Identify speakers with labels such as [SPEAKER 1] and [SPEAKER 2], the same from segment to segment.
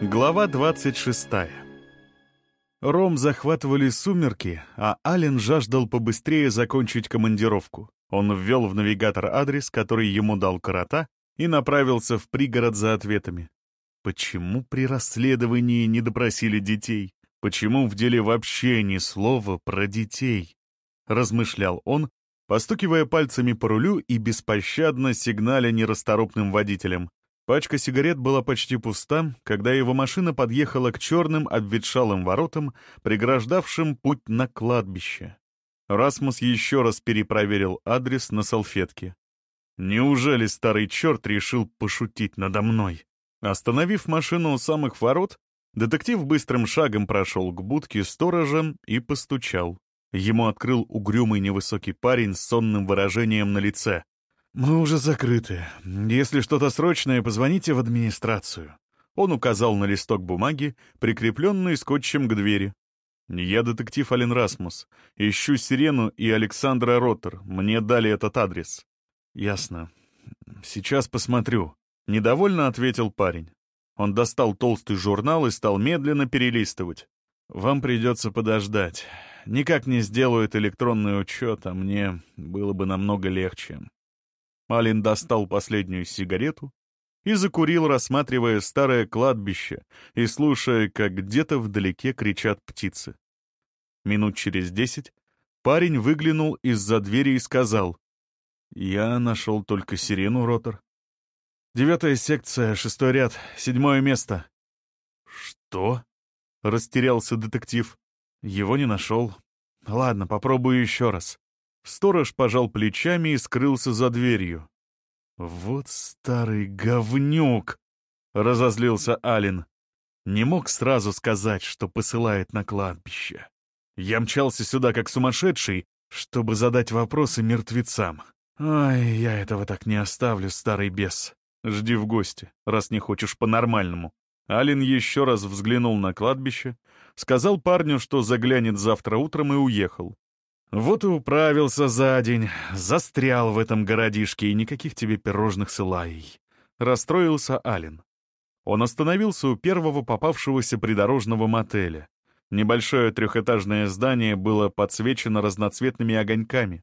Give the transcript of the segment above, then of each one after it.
[SPEAKER 1] Глава 26. Ром захватывали сумерки, а Ален жаждал побыстрее закончить командировку. Он ввел в навигатор адрес, который ему дал Карата, и направился в пригород за ответами. Почему при расследовании не допросили детей? Почему в деле вообще ни слова про детей? Размышлял он, постукивая пальцами по рулю и беспощадно сигналя нерасторопным водителям. Пачка сигарет была почти пуста, когда его машина подъехала к черным обветшалым воротам, преграждавшим путь на кладбище. Расмус еще раз перепроверил адрес на салфетке. Неужели старый черт решил пошутить надо мной? Остановив машину у самых ворот, детектив быстрым шагом прошел к будке сторожа и постучал. Ему открыл угрюмый невысокий парень с сонным выражением на лице. «Мы уже закрыты. Если что-то срочное, позвоните в администрацию». Он указал на листок бумаги, прикрепленный скотчем к двери. «Я детектив Ален Расмус. Ищу Сирену и Александра Роттер. Мне дали этот адрес». «Ясно. Сейчас посмотрю», — недовольно ответил парень. Он достал толстый журнал и стал медленно перелистывать. «Вам придется подождать. Никак не сделают электронный учет, а мне было бы намного легче». Алин достал последнюю сигарету и закурил, рассматривая старое кладбище и слушая, как где-то вдалеке кричат птицы. Минут через десять парень выглянул из-за двери и сказал, «Я нашел только сирену, Ротор. Девятая секция, шестой ряд, седьмое место». «Что?» — растерялся детектив. «Его не нашел. Ладно, попробую еще раз». Сторож пожал плечами и скрылся за дверью. «Вот старый говнюк!» — разозлился Алин. Не мог сразу сказать, что посылает на кладбище. Я мчался сюда как сумасшедший, чтобы задать вопросы мертвецам. Ай, я этого так не оставлю, старый бес. Жди в гости, раз не хочешь по-нормальному. Алин еще раз взглянул на кладбище, сказал парню, что заглянет завтра утром и уехал. Вот и управился за день, застрял в этом городишке, и никаких тебе пирожных с Илайей. Расстроился Ален. Он остановился у первого попавшегося придорожного мотеля. Небольшое трехэтажное здание было подсвечено разноцветными огоньками.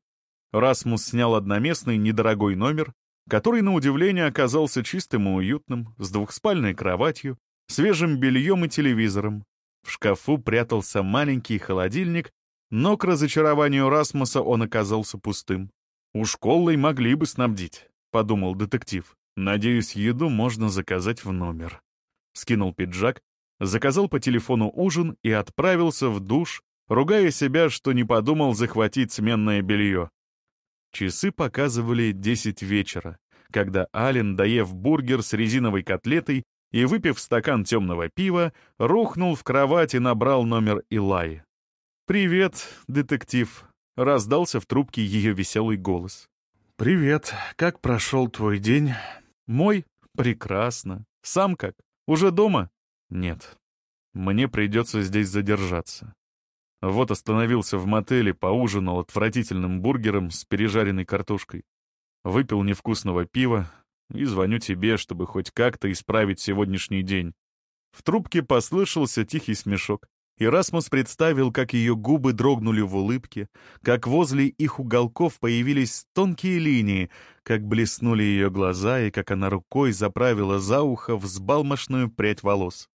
[SPEAKER 1] Расмус снял одноместный недорогой номер, который, на удивление, оказался чистым и уютным, с двухспальной кроватью, свежим бельем и телевизором. В шкафу прятался маленький холодильник но к разочарованию Расмуса он оказался пустым. «У школы могли бы снабдить», — подумал детектив. «Надеюсь, еду можно заказать в номер». Скинул пиджак, заказал по телефону ужин и отправился в душ, ругая себя, что не подумал захватить сменное белье. Часы показывали 10 вечера, когда Ален, доев бургер с резиновой котлетой и выпив стакан темного пива, рухнул в кровать и набрал номер Илаи. «Привет, детектив», — раздался в трубке ее веселый голос. «Привет. Как прошел твой день?» «Мой? Прекрасно. Сам как? Уже дома?» «Нет. Мне придется здесь задержаться». Вот остановился в мотеле, поужинал отвратительным бургером с пережаренной картошкой. Выпил невкусного пива и звоню тебе, чтобы хоть как-то исправить сегодняшний день. В трубке послышался тихий смешок. Ирасмус представил, как ее губы дрогнули в улыбке, как возле их уголков появились тонкие линии, как блеснули ее глаза и как она рукой заправила за ухо взбалмошную прядь волос.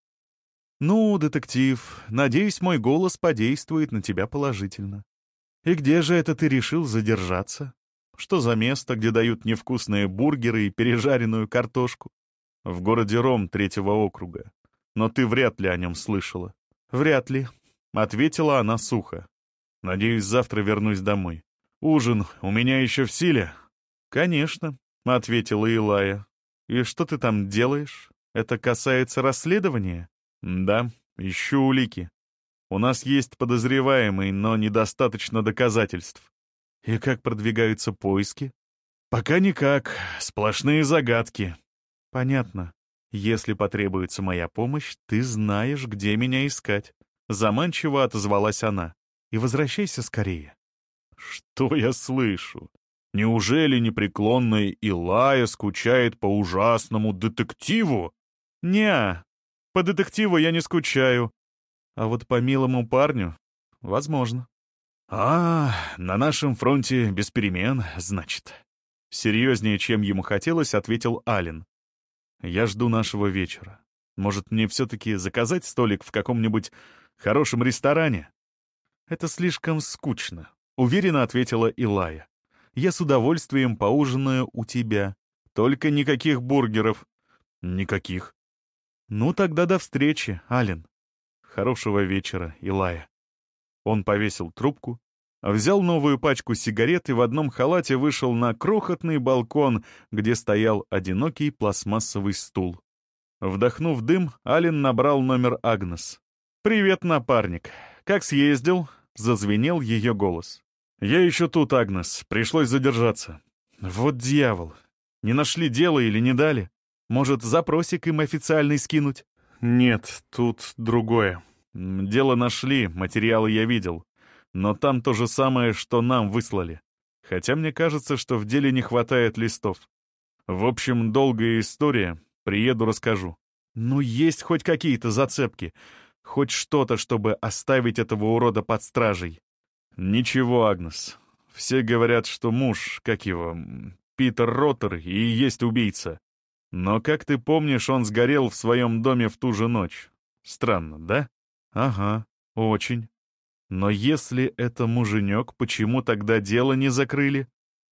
[SPEAKER 1] «Ну, детектив, надеюсь, мой голос подействует на тебя положительно. И где же это ты решил задержаться? Что за место, где дают невкусные бургеры и пережаренную картошку? В городе Ром третьего округа. Но ты вряд ли о нем слышала. «Вряд ли», — ответила она сухо. «Надеюсь, завтра вернусь домой. Ужин у меня еще в силе?» «Конечно», — ответила Илая. «И что ты там делаешь? Это касается расследования?» «Да, ищу улики. У нас есть подозреваемый, но недостаточно доказательств». «И как продвигаются поиски?» «Пока никак. Сплошные загадки». «Понятно. «Если потребуется моя помощь, ты знаешь, где меня искать», — заманчиво отозвалась она. «И возвращайся скорее». «Что я слышу? Неужели непреклонная Илая скучает по ужасному детективу?» «Не, По детективу я не скучаю. А вот по милому парню — возможно. А, на нашем фронте без перемен, значит. Серьезнее, чем ему хотелось, ответил Ален. Я жду нашего вечера. Может, мне все-таки заказать столик в каком-нибудь хорошем ресторане? Это слишком скучно, уверенно ответила Илая. Я с удовольствием поужинаю у тебя. Только никаких бургеров. Никаких. Ну тогда до встречи, Ален. Хорошего вечера, Илая. Он повесил трубку, взял новую пачку сигарет и в одном халате вышел на крохотный балкон, где стоял одинокий пластмассовый стул. Вдохнув дым, Ален набрал номер Агнес. «Привет, напарник. Как съездил?» — зазвенел ее голос. «Я еще тут, Агнес. Пришлось задержаться». «Вот дьявол. Не нашли дело или не дали? Может, запросик им официальный скинуть?» «Нет, тут другое. Дело нашли, материалы я видел. Но там то же самое, что нам выслали. Хотя мне кажется, что в деле не хватает листов. В общем, долгая история. Приеду, расскажу. Ну, есть хоть какие-то зацепки. Хоть что-то, чтобы оставить этого урода под стражей. Ничего, Агнес. Все говорят, что муж, как его, Питер Роттер, и есть убийца. Но, как ты помнишь, он сгорел в своем доме в ту же ночь. Странно, да? Ага, очень. Но если это муженек, почему тогда дело не закрыли?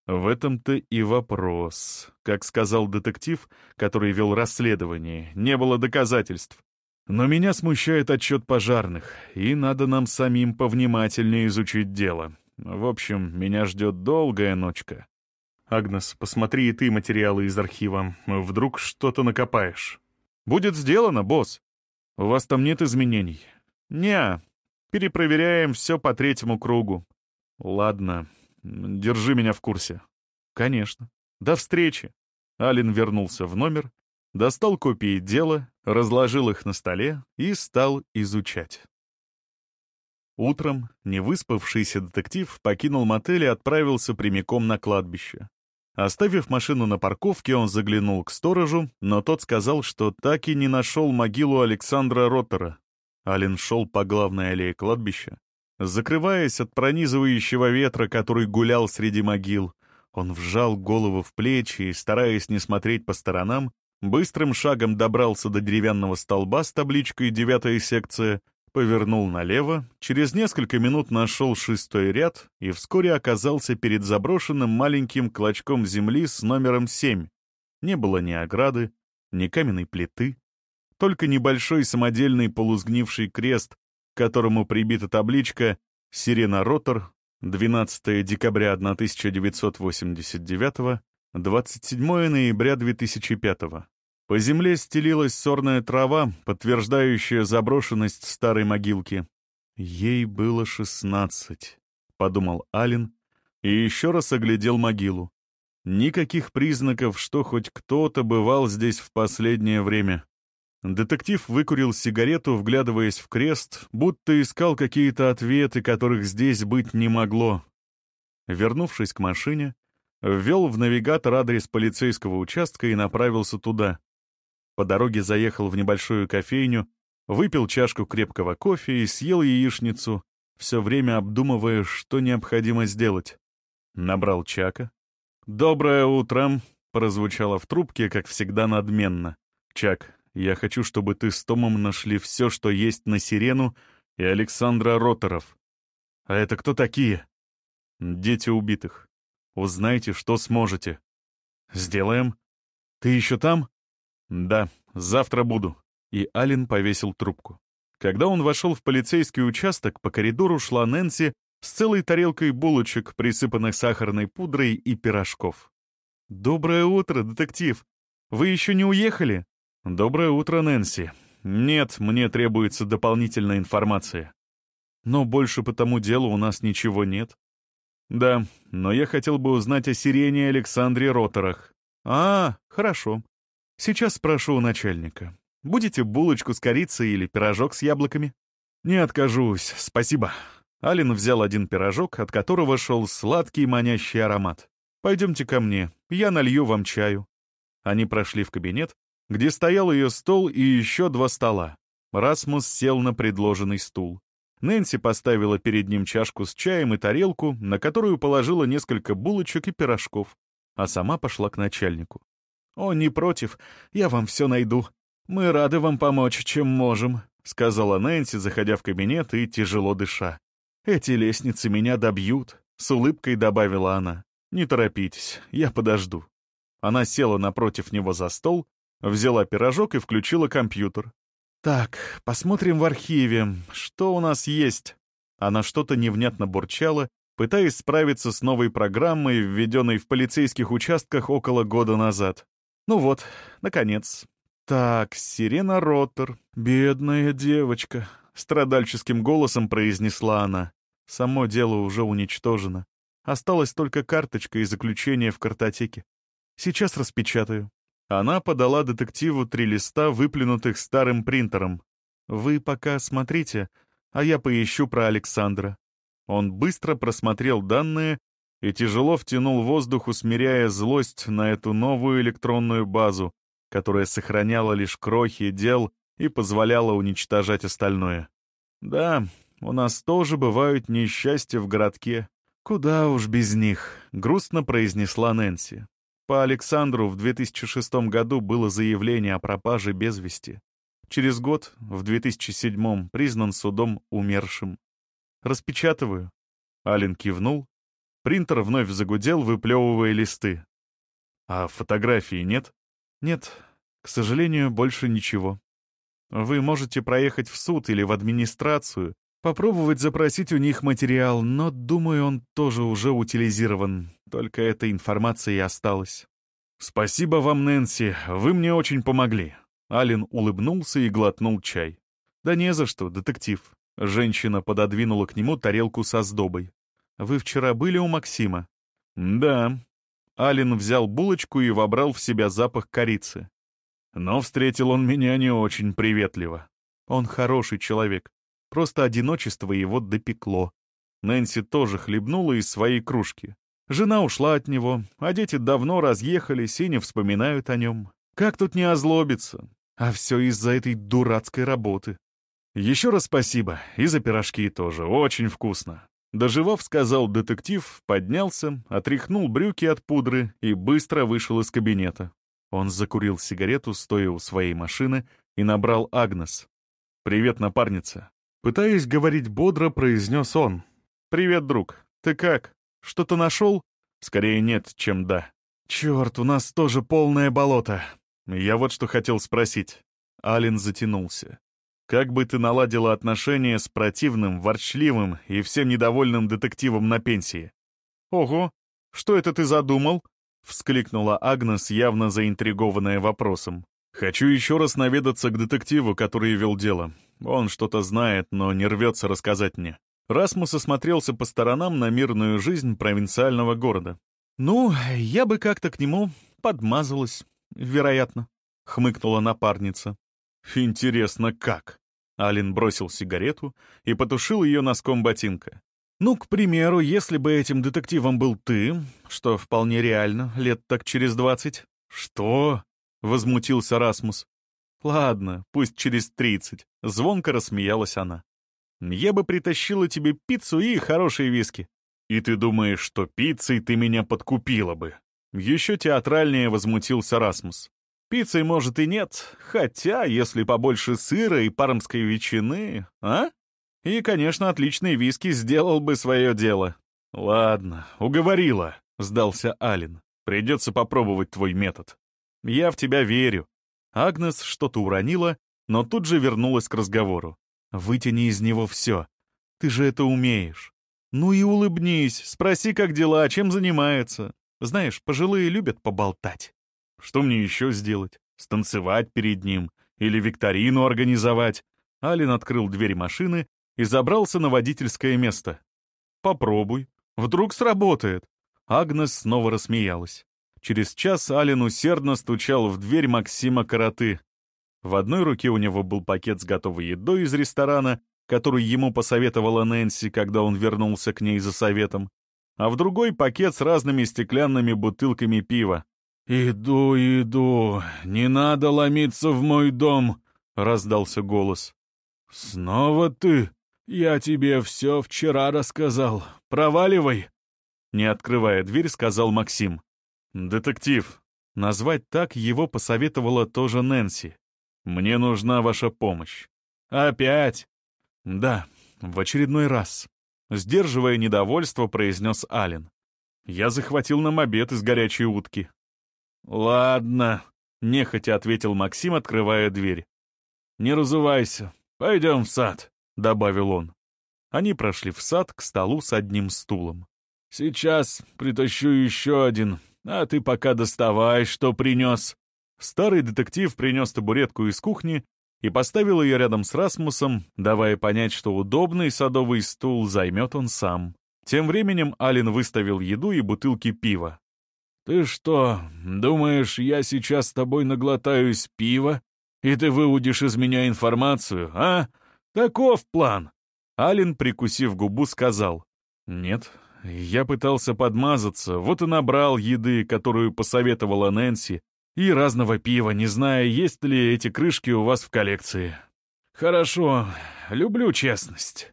[SPEAKER 1] В этом-то и вопрос. Как сказал детектив, который вел расследование, не было доказательств. Но меня смущает отчет пожарных, и надо нам самим повнимательнее изучить дело. В общем, меня ждет долгая ночка. Агнес, посмотри и ты материалы из архива. Вдруг что-то накопаешь. Будет сделано, босс. У вас там нет изменений? Не, перепроверяем все по третьему кругу. Ладно, держи меня в курсе. Конечно. До встречи. Ален вернулся в номер, достал копии дела, разложил их на столе и стал изучать. Утром невыспавшийся детектив покинул мотель и отправился прямиком на кладбище. Оставив машину на парковке, он заглянул к сторожу, но тот сказал, что так и не нашел могилу Александра Роттера. Ален шел по главной аллее кладбища, закрываясь от пронизывающего ветра, который гулял среди могил. Он вжал голову в плечи и, стараясь не смотреть по сторонам, быстрым шагом добрался до деревянного столба с табличкой «Девятая секция», Повернул налево, через несколько минут нашел шестой ряд и вскоре оказался перед заброшенным маленьким клочком земли с номером 7. Не было ни ограды, ни каменной плиты, только небольшой самодельный полузгнивший крест, к которому прибита табличка «Сирена Ротор, 12 декабря 1989, 27 ноября 2005 по земле стелилась сорная трава, подтверждающая заброшенность старой могилки. «Ей было шестнадцать», — подумал Ален и еще раз оглядел могилу. Никаких признаков, что хоть кто-то бывал здесь в последнее время. Детектив выкурил сигарету, вглядываясь в крест, будто искал какие-то ответы, которых здесь быть не могло. Вернувшись к машине, ввел в навигатор адрес полицейского участка и направился туда. По дороге заехал в небольшую кофейню, выпил чашку крепкого кофе и съел яичницу, все время обдумывая, что необходимо сделать. Набрал Чака. «Доброе утро!» — прозвучало в трубке, как всегда, надменно. «Чак, я хочу, чтобы ты с Томом нашли все, что есть на Сирену и Александра Роторов. А это кто такие?» «Дети убитых. Узнайте, что сможете». «Сделаем. Ты еще там?» «Да, завтра буду». И Ален повесил трубку. Когда он вошел в полицейский участок, по коридору шла Нэнси с целой тарелкой булочек, присыпанных сахарной пудрой и пирожков. «Доброе утро, детектив! Вы еще не уехали?» «Доброе утро, Нэнси. Нет, мне требуется дополнительная информация. Но больше по тому делу у нас ничего нет». «Да, но я хотел бы узнать о Сирене Александре Роторах». «А, хорошо. Сейчас спрошу у начальника. Будете булочку с корицей или пирожок с яблоками? Не откажусь, спасибо. Алин взял один пирожок, от которого шел сладкий манящий аромат. Пойдемте ко мне, я налью вам чаю. Они прошли в кабинет, где стоял ее стол и еще два стола. Расмус сел на предложенный стул. Нэнси поставила перед ним чашку с чаем и тарелку, на которую положила несколько булочек и пирожков, а сама пошла к начальнику. «О, не против, я вам все найду. Мы рады вам помочь, чем можем», — сказала Нэнси, заходя в кабинет и тяжело дыша. «Эти лестницы меня добьют», — с улыбкой добавила она. «Не торопитесь, я подожду». Она села напротив него за стол, взяла пирожок и включила компьютер. «Так, посмотрим в архиве, что у нас есть». Она что-то невнятно бурчала, пытаясь справиться с новой программой, введенной в полицейских участках около года назад. Ну вот, наконец. Так, Сирена Роттер, бедная девочка, страдальческим голосом произнесла она. Само дело уже уничтожено. Осталась только карточка и заключение в картотеке. Сейчас распечатаю. Она подала детективу три листа, выплюнутых старым принтером. «Вы пока смотрите, а я поищу про Александра». Он быстро просмотрел данные и тяжело втянул воздух, усмиряя злость на эту новую электронную базу, которая сохраняла лишь крохи дел и позволяла уничтожать остальное. «Да, у нас тоже бывают несчастья в городке. Куда уж без них», — грустно произнесла Нэнси. По Александру в 2006 году было заявление о пропаже без вести. Через год, в 2007 признан судом умершим. «Распечатываю». Ален кивнул. Принтер вновь загудел, выплевывая листы. «А фотографии нет?» «Нет, к сожалению, больше ничего. Вы можете проехать в суд или в администрацию, попробовать запросить у них материал, но, думаю, он тоже уже утилизирован. Только эта информация и осталась. «Спасибо вам, Нэнси, вы мне очень помогли». Ален улыбнулся и глотнул чай. «Да не за что, детектив». Женщина пододвинула к нему тарелку со сдобой. «Вы вчера были у Максима?» «Да». Ален взял булочку и вобрал в себя запах корицы. Но встретил он меня не очень приветливо. Он хороший человек. Просто одиночество его допекло. Нэнси тоже хлебнула из своей кружки. Жена ушла от него, а дети давно разъехались и не вспоминают о нем. Как тут не озлобиться? А все из-за этой дурацкой работы. Еще раз спасибо, и за пирожки тоже, очень вкусно. Доживав, сказал детектив, поднялся, отряхнул брюки от пудры и быстро вышел из кабинета. Он закурил сигарету, стоя у своей машины, и набрал Агнес. «Привет, напарница». Пытаясь говорить бодро, произнес он. «Привет, друг. Ты как?» Что-то нашел? Скорее нет, чем да. Черт, у нас тоже полное болото. Я вот что хотел спросить. Ален затянулся. Как бы ты наладила отношения с противным, ворчливым и всем недовольным детективом на пенсии? Ого, что это ты задумал? Вскликнула Агнес, явно заинтригованная вопросом. «Хочу еще раз наведаться к детективу, который вел дело. Он что-то знает, но не рвется рассказать мне. Расмус осмотрелся по сторонам на мирную жизнь провинциального города. «Ну, я бы как-то к нему подмазалась, вероятно», — хмыкнула напарница. «Интересно, как?» Алин бросил сигарету и потушил ее носком ботинка. «Ну, к примеру, если бы этим детективом был ты, что вполне реально, лет так через двадцать». «Что?» — возмутился Расмус. «Ладно, пусть через тридцать», — звонко рассмеялась она. Я бы притащила тебе пиццу и хорошие виски. И ты думаешь, что пиццей ты меня подкупила бы?» Еще театральнее возмутился Расмус. «Пиццей, может, и нет, хотя, если побольше сыра и пармской ветчины, а? И, конечно, отличный виски сделал бы свое дело». «Ладно, уговорила», — сдался Ален. «Придется попробовать твой метод. Я в тебя верю». Агнес что-то уронила, но тут же вернулась к разговору. Вытяни из него все. Ты же это умеешь. Ну и улыбнись, спроси, как дела, чем занимается. Знаешь, пожилые любят поболтать. Что мне еще сделать? Станцевать перед ним? Или викторину организовать? Алин открыл дверь машины и забрался на водительское место. «Попробуй. Вдруг сработает». Агнес снова рассмеялась. Через час Алин усердно стучал в дверь Максима Караты. В одной руке у него был пакет с готовой едой из ресторана, который ему посоветовала Нэнси, когда он вернулся к ней за советом, а в другой пакет с разными стеклянными бутылками пива.
[SPEAKER 2] «Иду, иду, не надо ломиться в мой дом», — раздался голос. «Снова ты? Я тебе все вчера рассказал. Проваливай!» Не открывая дверь, сказал Максим. «Детектив». Назвать так его посоветовала тоже Нэнси. «Мне нужна ваша помощь». «Опять?» «Да, в очередной раз». Сдерживая недовольство, произнес Ален. «Я захватил нам обед из горячей утки». «Ладно», — нехотя ответил Максим, открывая дверь. «Не разувайся. Пойдем в сад», — добавил он. Они прошли в сад к столу с одним стулом. «Сейчас притащу еще один, а ты пока доставай, что принес». Старый детектив принес табуретку из кухни и поставил ее рядом с Расмусом, давая понять, что удобный садовый стул займет он сам. Тем временем Ален выставил еду и бутылки пива. «Ты что, думаешь, я сейчас с тобой наглотаюсь пива, и ты выудишь из меня информацию, а? Таков план!» Ален, прикусив губу, сказал. «Нет, я пытался подмазаться, вот и набрал еды, которую посоветовала Нэнси, и разного пива, не зная, есть ли эти крышки у вас в коллекции. Хорошо, люблю честность.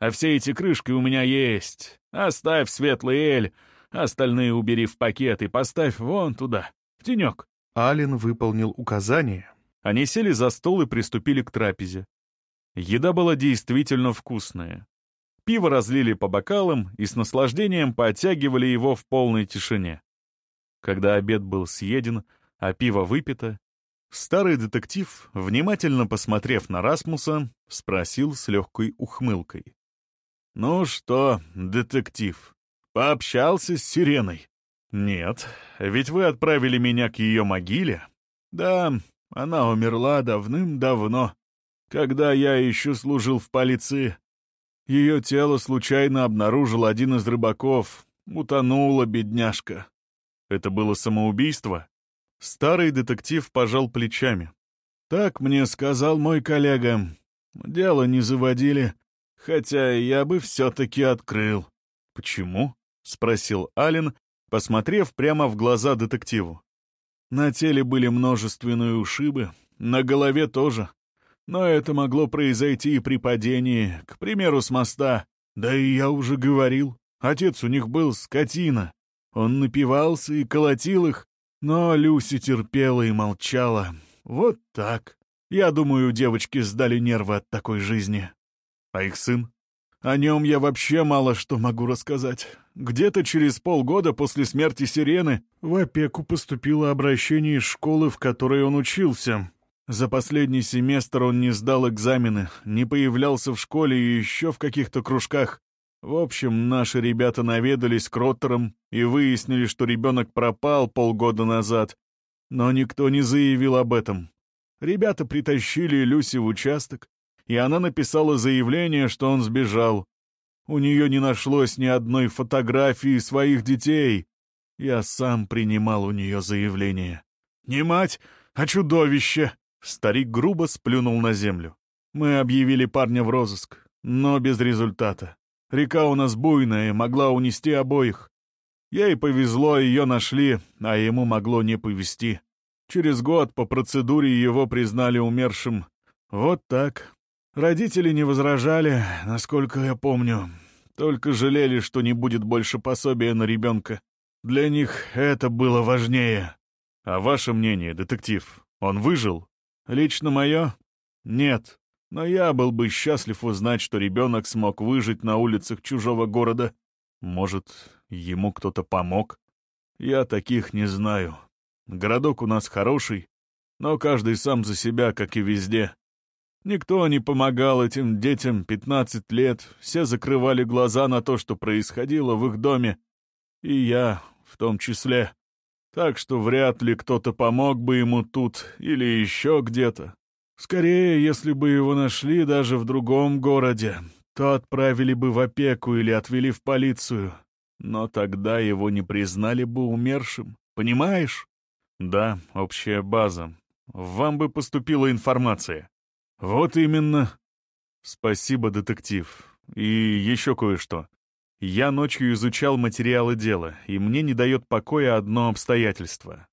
[SPEAKER 2] А все эти крышки у меня есть. Оставь светлый эль, остальные убери в пакет и поставь вон туда, в тенек».
[SPEAKER 1] Ален выполнил указание. Они сели за стол и приступили к трапезе. Еда была действительно вкусная. Пиво разлили по бокалам и с наслаждением подтягивали его в полной тишине. Когда обед был съеден, а пиво выпито, старый детектив, внимательно посмотрев на Расмуса, спросил с легкой ухмылкой. «Ну что, детектив, пообщался с Сиреной?» «Нет, ведь вы отправили меня к ее могиле». «Да, она умерла давным-давно, когда я еще служил в полиции. Ее тело случайно обнаружил один из рыбаков. Утонула бедняжка. Это было самоубийство? Старый детектив пожал плечами. Так мне сказал мой коллега. Дело не заводили, хотя я бы все-таки открыл. Почему? — спросил Ален, посмотрев прямо в глаза детективу. На теле были множественные ушибы, на голове тоже. Но это могло произойти и при падении, к примеру, с моста. Да и я уже говорил, отец у них был скотина. Он напивался и колотил их, но Люси терпела и молчала. Вот так. Я думаю, девочки сдали нервы от такой жизни. А их сын? О нем я вообще мало что могу рассказать. Где-то через полгода после смерти Сирены в опеку поступило обращение из школы, в которой он учился. За последний семестр он не сдал экзамены, не появлялся в школе и еще в каких-то кружках. В общем, наши ребята наведались к Роттерам и выяснили, что ребенок пропал полгода назад, но никто не заявил об этом. Ребята притащили Люси в участок, и она написала заявление, что он сбежал. У нее не нашлось ни одной фотографии своих детей. Я сам принимал у нее заявление. Не мать, а чудовище! Старик грубо сплюнул на землю. Мы объявили парня в розыск, но без результата. Река у нас буйная, могла унести обоих. Ей повезло, ее нашли, а ему могло не повезти. Через год по процедуре его признали умершим. Вот так. Родители не возражали, насколько я помню. Только жалели, что не будет больше пособия на ребенка. Для них это было важнее. А ваше мнение, детектив, он выжил? Лично мое? Нет. Но я был бы счастлив узнать, что ребенок смог выжить на улицах чужого города. Может, ему кто-то помог? Я таких не знаю. Городок у нас хороший, но каждый сам за себя, как и везде. Никто не помогал этим детям 15 лет, все закрывали глаза на то, что происходило в их доме, и я в том числе. Так что вряд ли кто-то помог бы ему тут или еще где-то. Скорее, если бы его нашли даже в другом городе, то отправили бы в опеку или отвели в полицию. Но тогда его не признали бы умершим. Понимаешь? Да, общая база. Вам бы поступила информация. Вот именно. Спасибо, детектив. И еще кое-что. Я ночью изучал материалы дела, и мне не дает покоя одно обстоятельство.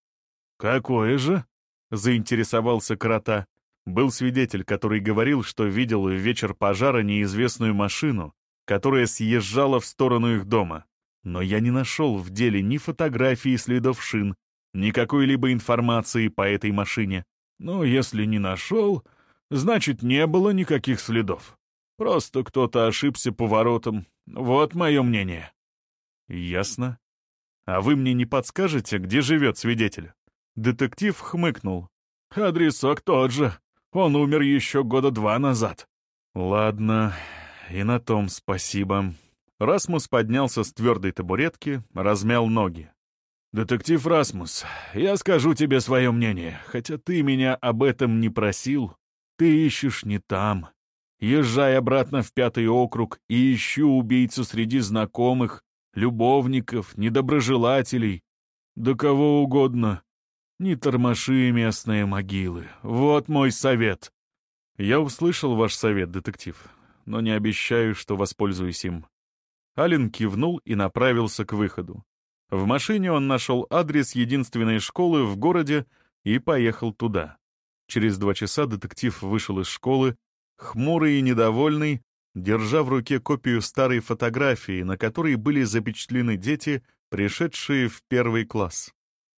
[SPEAKER 2] «Какое же?» — заинтересовался Крота. Был свидетель, который говорил, что видел в вечер пожара неизвестную машину, которая съезжала в сторону их дома. Но я не нашел в деле ни фотографии следов шин, ни какой-либо информации по этой машине. Но если не нашел, значит, не было никаких следов. Просто кто-то ошибся поворотом. Вот мое мнение.
[SPEAKER 1] Ясно. А вы мне не подскажете, где живет свидетель? Детектив хмыкнул.
[SPEAKER 2] Адресок тот же. Он умер еще года два назад.
[SPEAKER 1] Ладно, и на том спасибо. Расмус поднялся с твердой табуретки, размял ноги.
[SPEAKER 2] «Детектив Расмус, я скажу тебе свое мнение, хотя ты меня об этом не просил. Ты ищешь не там. Езжай обратно в пятый округ и ищу убийцу среди знакомых, любовников, недоброжелателей, да кого угодно. Не тормоши местные могилы. Вот мой совет.
[SPEAKER 1] Я услышал ваш совет, детектив, но не обещаю, что воспользуюсь им. Ален кивнул и направился к выходу. В машине он нашел адрес единственной школы в городе и поехал туда. Через два часа детектив вышел из школы, хмурый и недовольный, держа в руке копию старой фотографии, на которой были запечатлены дети, пришедшие в первый класс.